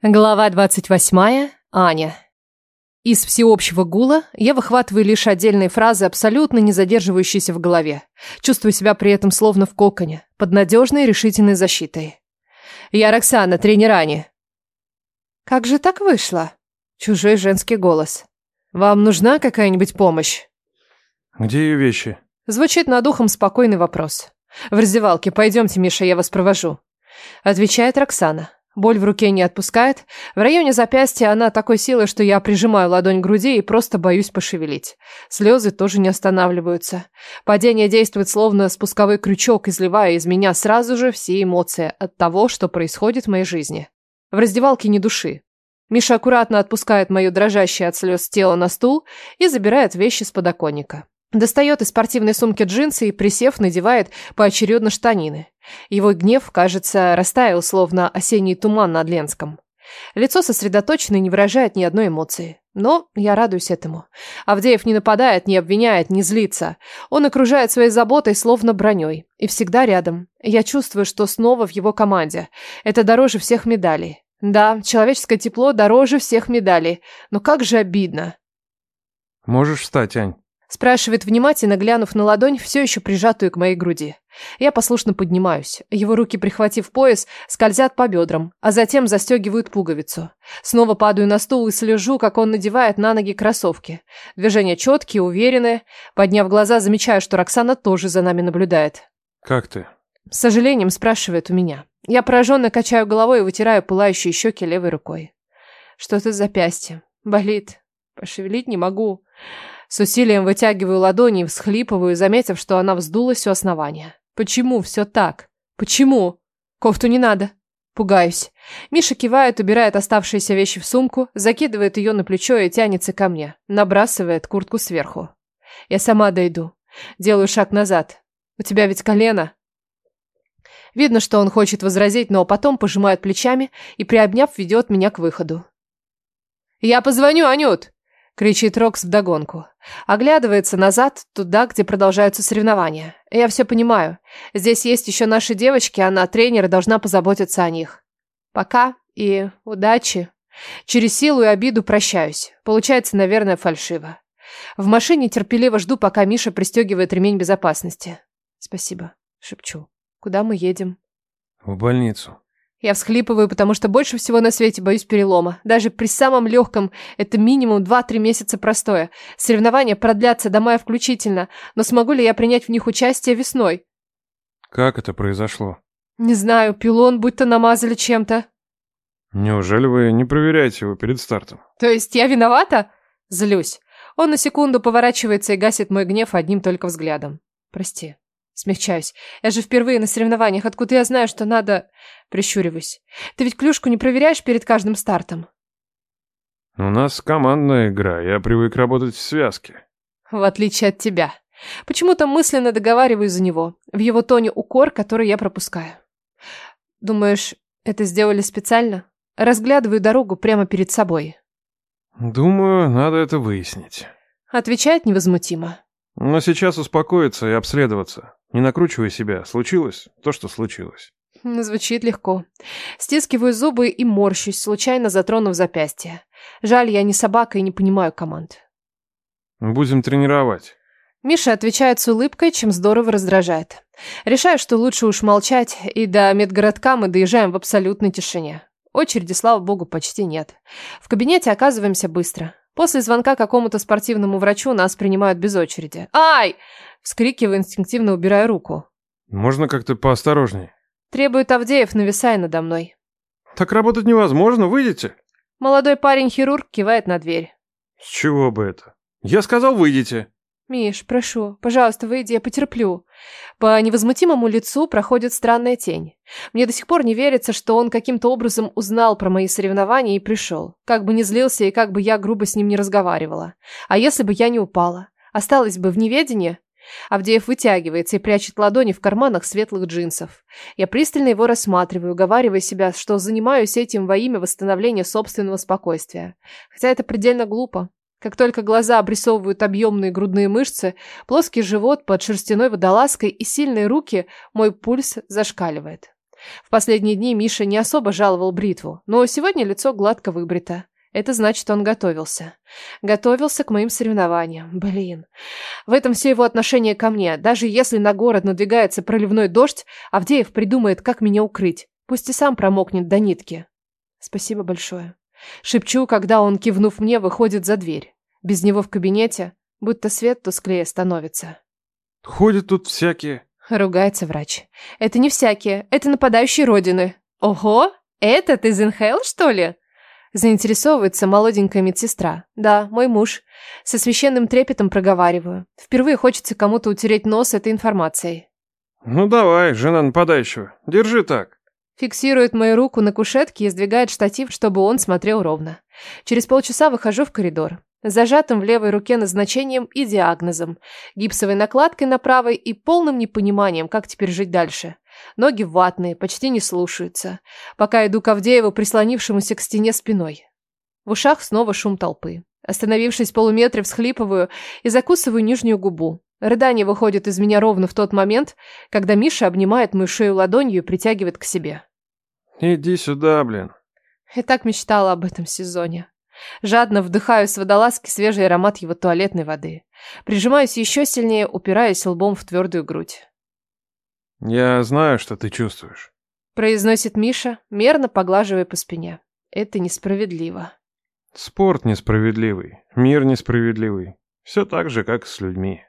Глава 28. Аня. Из всеобщего гула я выхватываю лишь отдельные фразы, абсолютно не задерживающиеся в голове. Чувствую себя при этом словно в коконе, под надежной решительной защитой. «Я Роксана, тренер Ани». «Как же так вышло?» Чужой женский голос. «Вам нужна какая-нибудь помощь?» «Где ее вещи?» Звучит над ухом спокойный вопрос. «В раздевалке. Пойдемте, Миша, я вас провожу». Отвечает Роксана. Боль в руке не отпускает. В районе запястья она такой силы, что я прижимаю ладонь к груди и просто боюсь пошевелить. Слезы тоже не останавливаются. Падение действует словно спусковой крючок, изливая из меня сразу же все эмоции от того, что происходит в моей жизни. В раздевалке ни души. Миша аккуратно отпускает мое дрожащее от слез тело на стул и забирает вещи с подоконника. Достает из спортивной сумки джинсы и, присев, надевает поочередно штанины. Его гнев, кажется, растаял, словно осенний туман над Ленском. Лицо сосредоточено и не выражает ни одной эмоции. Но я радуюсь этому. Авдеев не нападает, не обвиняет, не злится. Он окружает своей заботой, словно броней. И всегда рядом. Я чувствую, что снова в его команде. Это дороже всех медалей. Да, человеческое тепло дороже всех медалей. Но как же обидно. Можешь встать, Ань? Спрашивает внимательно, глянув на ладонь, все еще прижатую к моей груди. Я послушно поднимаюсь. Его руки, прихватив пояс, скользят по бедрам, а затем застегивают пуговицу. Снова падаю на стул и слежу, как он надевает на ноги кроссовки. Движения четкие, уверенные. Подняв глаза, замечаю, что Роксана тоже за нами наблюдает. «Как ты?» С сожалением спрашивает у меня. Я пораженно качаю головой и вытираю пылающие щеки левой рукой. Что-то запястье. Болит. Пошевелить не могу. С усилием вытягиваю ладони и всхлипываю, заметив, что она вздулась у основания. Почему все так? Почему? Кофту не надо. Пугаюсь. Миша кивает, убирает оставшиеся вещи в сумку, закидывает ее на плечо и тянется ко мне, набрасывает куртку сверху. Я сама дойду. Делаю шаг назад. У тебя ведь колено. Видно, что он хочет возразить, но потом пожимает плечами и, приобняв, ведет меня к выходу. «Я позвоню, Анют!» Кричит Рокс вдогонку. Оглядывается назад, туда, где продолжаются соревнования. Я все понимаю. Здесь есть еще наши девочки, она, тренер, должна позаботиться о них. Пока и удачи. Через силу и обиду прощаюсь. Получается, наверное, фальшиво. В машине терпеливо жду, пока Миша пристегивает ремень безопасности. Спасибо, шепчу. Куда мы едем? В больницу. Я всхлипываю, потому что больше всего на свете боюсь перелома. Даже при самом легком это минимум 2-3 месяца простоя. Соревнования продлятся до мая включительно, но смогу ли я принять в них участие весной? Как это произошло? Не знаю, пилон будто намазали чем-то. Неужели вы не проверяете его перед стартом? То есть я виновата? Злюсь. Он на секунду поворачивается и гасит мой гнев одним только взглядом. Прости. Смягчаюсь. Я же впервые на соревнованиях. Откуда я знаю, что надо... Прищуриваюсь. Ты ведь клюшку не проверяешь перед каждым стартом? У нас командная игра. Я привык работать в связке. В отличие от тебя. Почему-то мысленно договариваю за него. В его тоне укор, который я пропускаю. Думаешь, это сделали специально? Разглядываю дорогу прямо перед собой. Думаю, надо это выяснить. Отвечает невозмутимо. Но сейчас успокоиться и обследоваться. Не накручивай себя. Случилось то, что случилось. Звучит легко. Стискиваю зубы и морщусь, случайно затронув запястье. Жаль, я не собака и не понимаю команд. Будем тренировать. Миша отвечает с улыбкой, чем здорово раздражает. Решаю, что лучше уж молчать, и до медгородка мы доезжаем в абсолютной тишине. Очереди, слава богу, почти нет. В кабинете оказываемся быстро. После звонка какому-то спортивному врачу нас принимают без очереди. «Ай!» Вскрикиваю, инстинктивно убирая руку. Можно как-то поосторожней. Требует Авдеев, нависая надо мной. Так работать невозможно, выйдите. Молодой парень-хирург кивает на дверь. С чего бы это? Я сказал, выйдите. Миш, прошу, пожалуйста, выйди, я потерплю. По невозмутимому лицу проходит странная тень. Мне до сих пор не верится, что он каким-то образом узнал про мои соревнования и пришел. Как бы ни злился и как бы я грубо с ним не разговаривала. А если бы я не упала? Осталась бы в неведении? Авдеев вытягивается и прячет ладони в карманах светлых джинсов. Я пристально его рассматриваю, уговаривая себя, что занимаюсь этим во имя восстановления собственного спокойствия. Хотя это предельно глупо. Как только глаза обрисовывают объемные грудные мышцы, плоский живот под шерстяной водолазкой и сильные руки, мой пульс зашкаливает. В последние дни Миша не особо жаловал бритву, но сегодня лицо гладко выбрито. Это значит, он готовился. Готовился к моим соревнованиям. Блин. В этом все его отношение ко мне. Даже если на город надвигается проливной дождь, Авдеев придумает, как меня укрыть. Пусть и сам промокнет до нитки. Спасибо большое. Шепчу, когда он, кивнув мне, выходит за дверь. Без него в кабинете будто свет тусклее становится. Ходят тут всякие. Ругается врач. Это не всякие, это нападающие родины. Ого, этот из Инхейл, что ли? Заинтересовывается молоденькая медсестра. Да, мой муж. Со священным трепетом проговариваю. Впервые хочется кому-то утереть нос этой информацией. Ну давай, жена нападающего, держи так. Фиксирует мою руку на кушетке и сдвигает штатив, чтобы он смотрел ровно. Через полчаса выхожу в коридор. Зажатым в левой руке назначением и диагнозом, гипсовой накладкой на правой и полным непониманием, как теперь жить дальше. Ноги ватные, почти не слушаются, пока иду к Авдееву, прислонившемуся к стене спиной. В ушах снова шум толпы. Остановившись в полуметре, всхлипываю и закусываю нижнюю губу. Рыдание выходит из меня ровно в тот момент, когда Миша обнимает мою шею ладонью и притягивает к себе. Иди сюда, блин. Я так мечтала об этом сезоне. Жадно вдыхаю с водолазки свежий аромат его туалетной воды. Прижимаюсь еще сильнее, упираясь лбом в твердую грудь. Я знаю, что ты чувствуешь. Произносит Миша, мерно поглаживая по спине. Это несправедливо. Спорт несправедливый, мир несправедливый. Все так же, как с людьми.